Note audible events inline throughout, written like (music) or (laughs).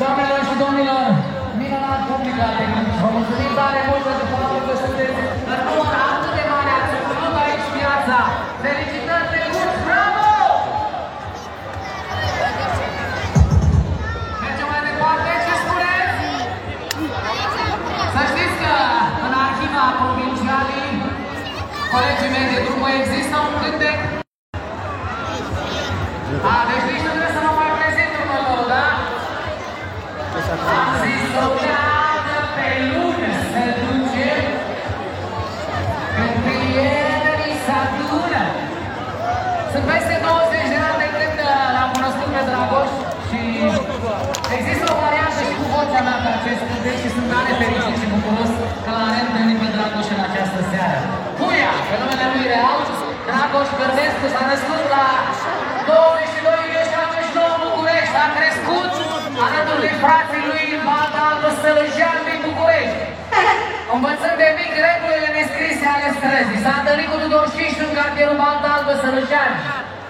Doamnelor frații lui în Balta Albă Sălăjean din București. (laughs) Învățând de mic regulile nescrise ale străzii, s-a întâlnit cu Tudor Șișu în cartierul Balta Albă Sălăjean,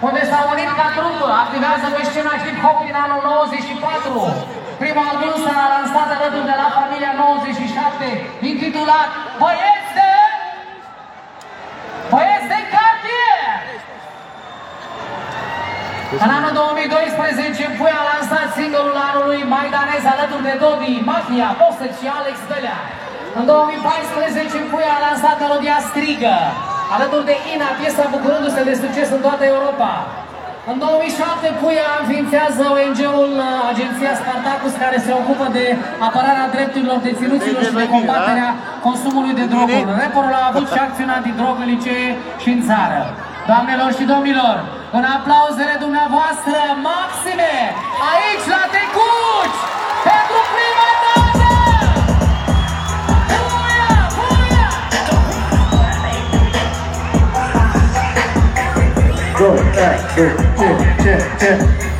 unde s-a unit ca trupă, activează pe scena hip-hop din anul 94. Primul album s-a lansat alături de la familia 97, intitulat Băieți de... Băieți de cartier! În anul 2012, Pui a lansat singurul anului Maidanez alături de Dodi, Mafia, Postet și Alex Dălea. În 2014, Pui a lansat melodia Strigă, alături de Ina, piesa bucurându-se de succes în toată Europa. În 2007, Puia înființează ONG-ul Agenția Spartacus, care se ocupă de apărarea drepturilor deținuților și de combaterea consumului de droguri. Reporul a avut și acțiuni antidrog în licee și în țară. Doamnelor și domnilor, în aplauzele dumneavoastră maxime, aici la Tecuci, pentru prima dată! Puia, Puia! Go, back, go, check, check, check.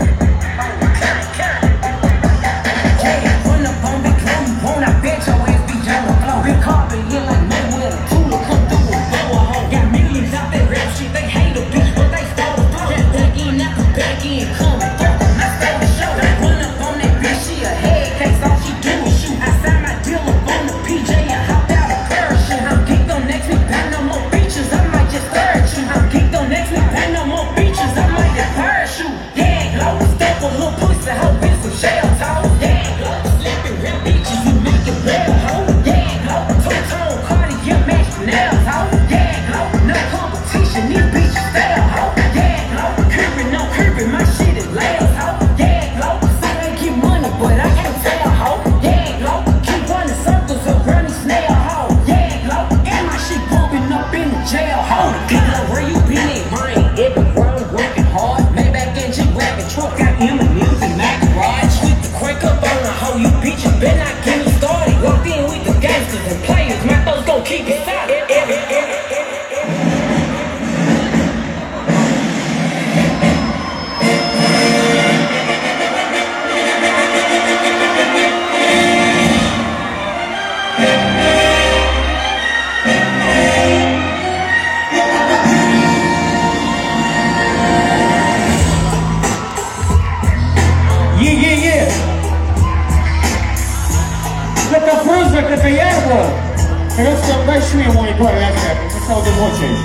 Vreau să-mi dai și mie monitoarele astea, că nu s-aude voce aici.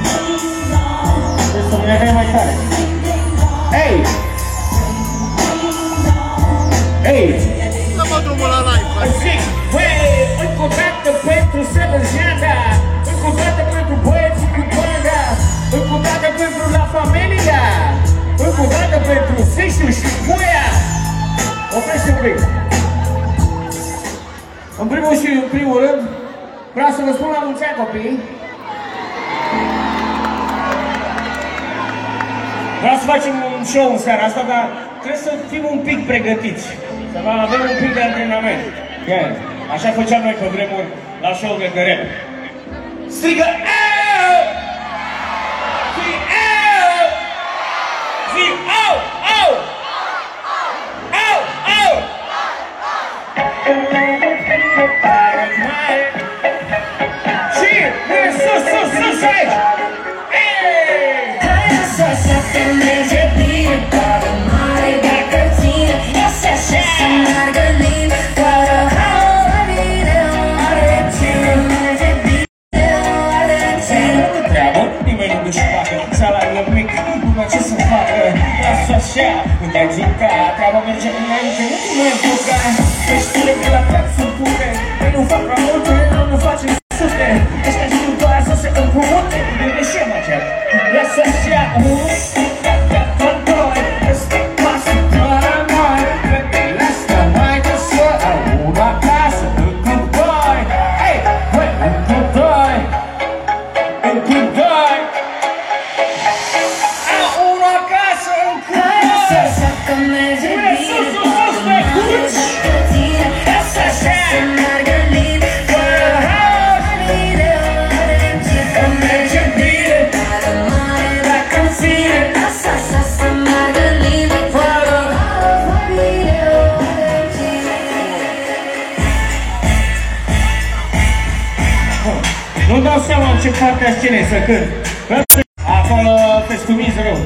Trebuie să ne mai tare. Ei! Ei! Dă-mă drumul la live, frate. Zic, băi, încă o dată pentru Sălăjeana, încă o dată pentru băieții cu banda, încă o dată pentru La Familia, încă o dată pentru Fișu și Puia. Oprește un pic. În primul și în primul rând, vreau să vă spun la mulți ani, copii. Vreau să facem un show în seara asta, dar trebuie să fim un pic pregătiți. Să avem un pic de antrenament. Yeah. Așa făceam noi pe vremuri la show-urile de rap. Strigă message. În ce parte a scenei să cânt. Acolo festumiz rău.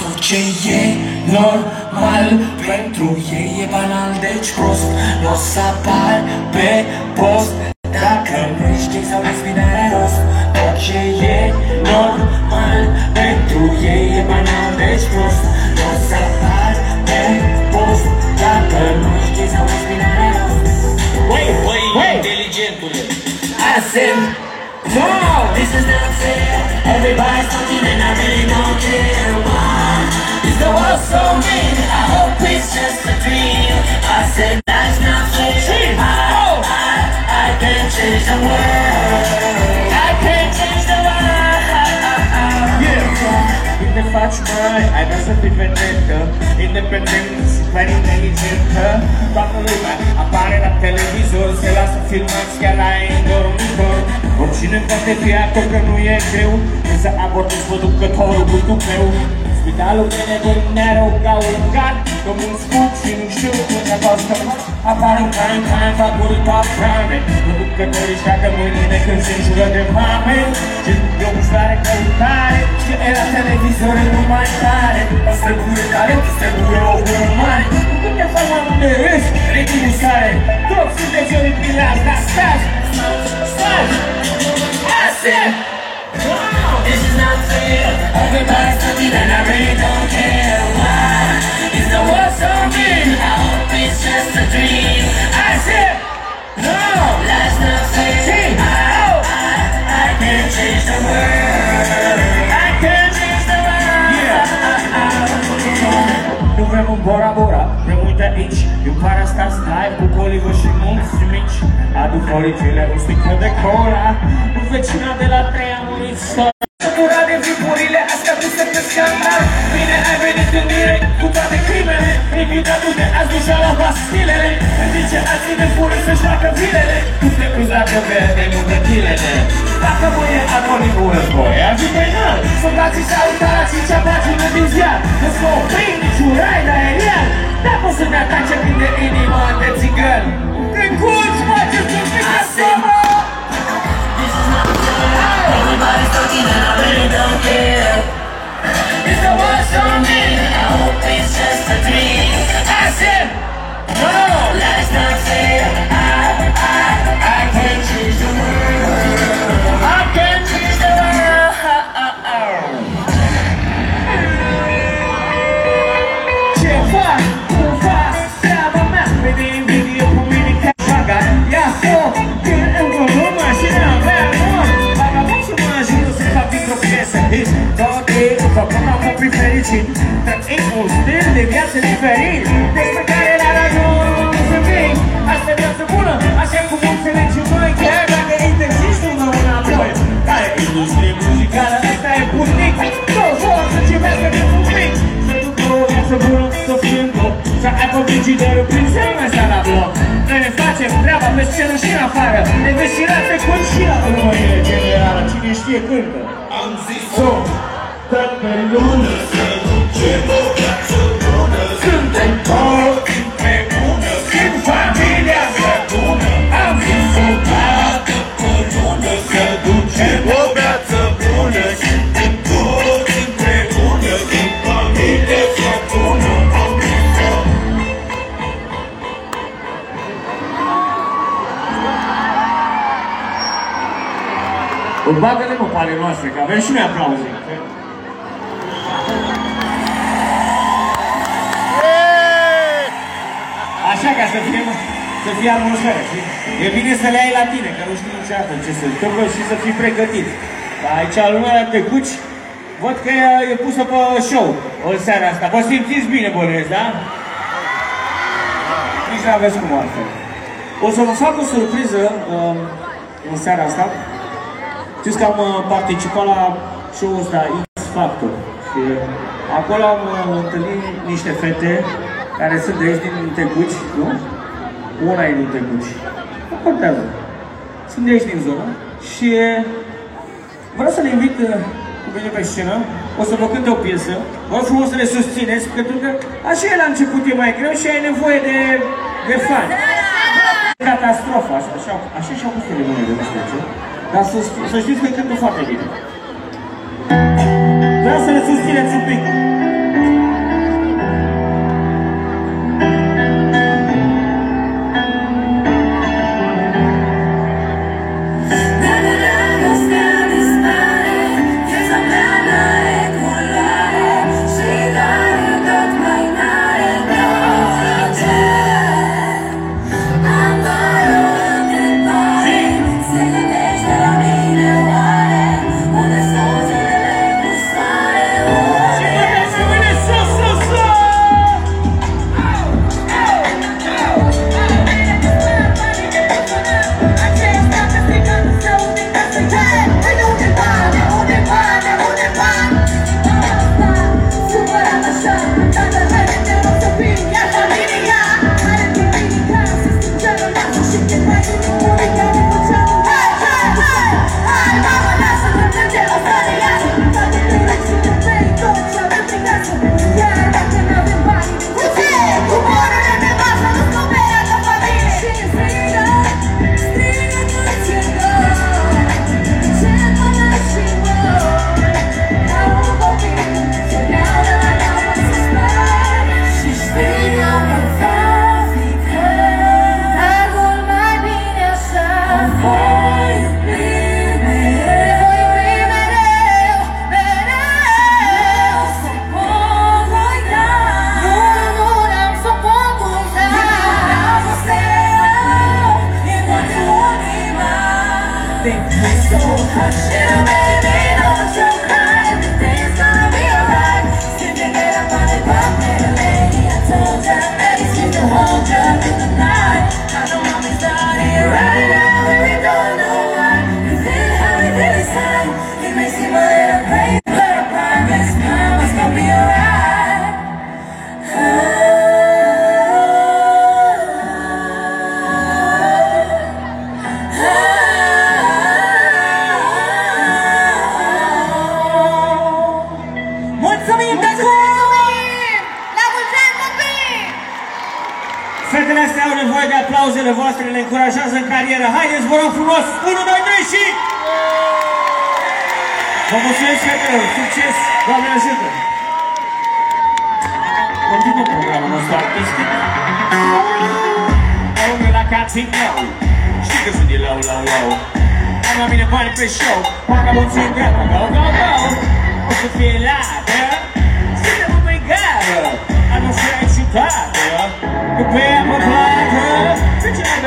Tot ce e normal pentru ei e banal, deci prost Nu o să apar pe post Dacă nu ești gay sau lesbien are rost Tot ce e normal pentru ei e banal, deci prost Nu o să apar No, this is not fair. Everybody's talking and I really don't care why. Is the world so mean? I hope it's just a dream. I said, life's not fair. I, I, I can't change the world. Când te faci mai, ai vrea să fii vedetă Independent, super inteligentă Toată lumea apare la televizor Se lasă filmați chiar la endormitor Oricine poate fi actor că nu e greu Însă abortez producătorul cu tupeu Spitalul de nebuni ne-a ca un gat Că mulți fug și nu știu cum ne poți scăpat Apar în care în care fac muri top crime Producătorii șteacă mâinile când se înjură de mame Și eu îmi stare căutare Și e la stare Distribuie talent, distribuie omul mare Unde faci unde râzi, ritmul sare. Toți sunteți eu din pilați, dar stați Stați Asta This is not fair. Everybody's looking and I really don't care Why. Is the world so mean? I hope it's just a dream. I said No! Last night Bora Bora, vrem uite aici E un parastas live cu colivă și munți mici. Adu folicele, o sticlă de cola Un vecina de la trei a murit. Sora Sătura de vipurile astea puse pe scandal Bine ai venit în direct cu toate crimele. Invitatul de azi dușa la pastilele În timp ce alții de fură să-și facă vilele. Tu te uzată verde, nu gătilele Dacă mâine anonim un război, ar fi penal Soldații salutați și cea pagină din ziar Îți vă frigiderul plin Să nu mai sta la bloc. Noi ne facem treaba pe scenă și în afară. Ne vezi și la trecut și la urmărire generală. Cine știe cântă Am zis-o Că pe lună să ducem bagă-le mă pe ale noastre, că avem și noi aplauze. Așa ca să fie, să fie atmosferă, știi? E bine să le ai la tine, că nu știi niciodată ce se întâmplă și să fii pregătit. Dar aici lumea de cuci, văd că e, e pusă pe show în seara asta. Vă simțiți bine, bănuiesc, da? Nici nu aveți cum altfel. O să vă fac o surpriză um, în seara asta. Știți că am uh, participat la show-ul ăsta X Factor. Și acolo am uh, întâlnit niște fete care sunt de aici din Tecuci, nu? Una e din Tecuci. Nu contează. Sunt de aici din zonă și vreau să le invit uh, cu mine pe scenă. O să vă cânte o piesă. Vă rog frumos să le susțineți, pentru că așa e la început e mai greu și ai nevoie de, de fani. Catastrofa, așa, așa, așa și-au pus ele mâine de nu știu ce. Dar să, să știți că cântă foarte bine. Vreau să le susțineți un pic. Încurajează în carieră. Haideți, vă rog frumos! 1, 2, 3 și... Vă mulțumesc, fetelor! Succes! Doamne ajută! Continuă programul nostru artistic. Omul la Caținou Știi că sunt de low, low, low Am la mine bani pe show Paga mulți în dreapta, go, go, go O să fie ladă Suntem în brigadă Atmosfera excitată Cu pe apă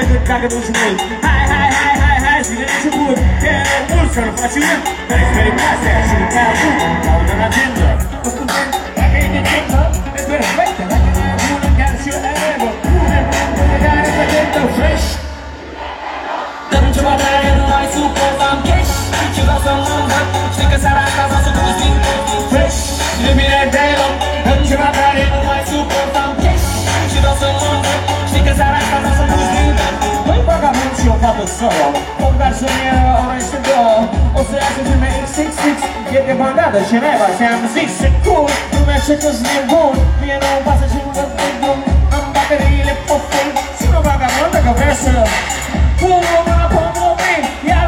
plată De ce ai decât dacă nu-ți mult Hai, hai, hai, hai, hai, zi de început E mult să nu faci una Dar experimentația și nu ca E de bandadă și naiba ți-am zis Se cool, lumea ce că-s nebun Mie nu-mi pasă și nu văd pe drum Am bateriile pe full Sunt o vagabondă că vrea să Pun o mână pe mobil Iar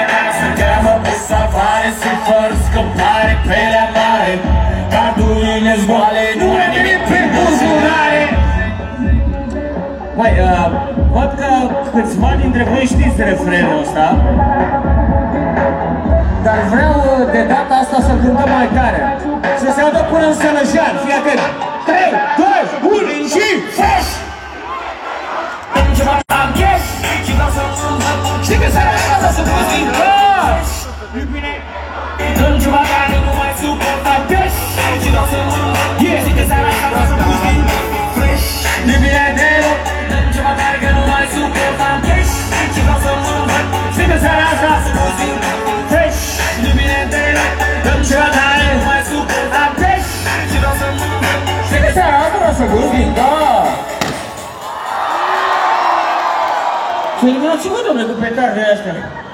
Măi, uh, văd că câțiva dintre voi știți refrenul ăsta. Dar vreau uh, de data asta să cântăm mai tare. Să se audă până în Sănăjan, fii atent. 3, 2, 1 și fresh! Terminați-vă, domnule, cu petardele astea. Nu